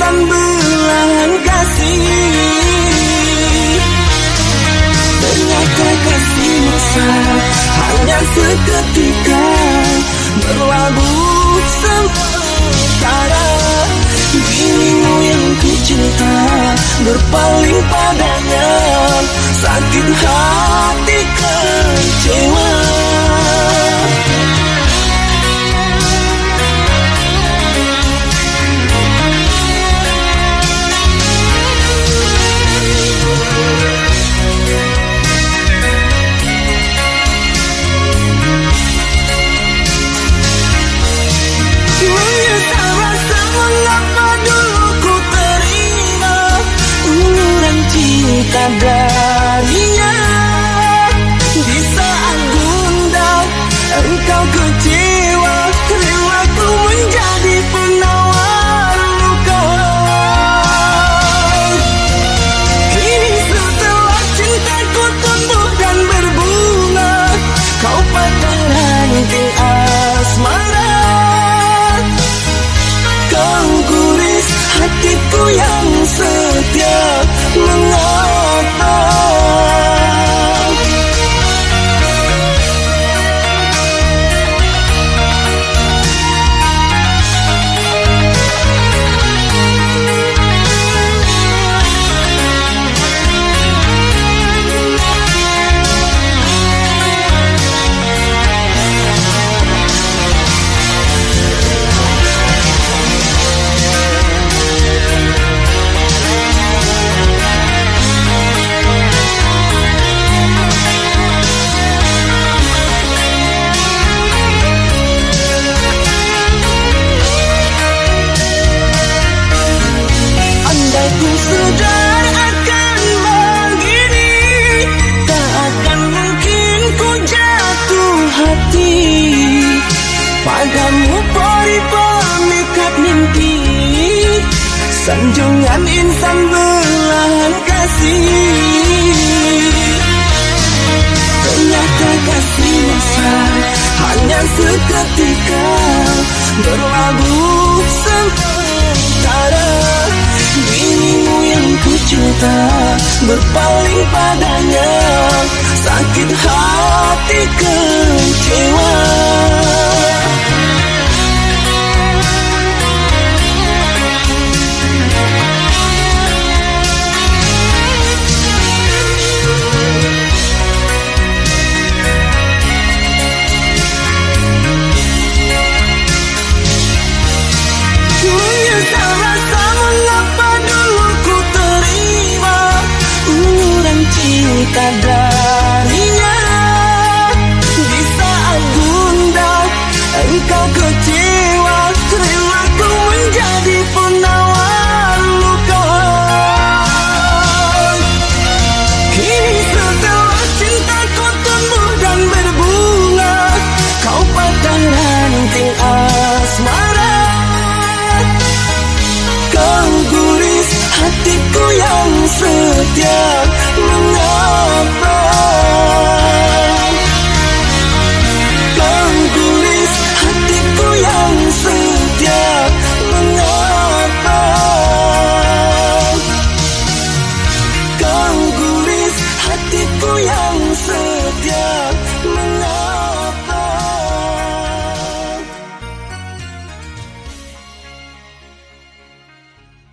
belasan kasih. Ternyata kasih masa hanya seketika Berlabuh sementara Dirimu yang ku cinta berpaling padanya. tak belah Sanjungan insan belahan kasih. Ternyata kasih masa Hanya seketika Berlabuh sementara Dirimu yang ku cinta Berpaling tak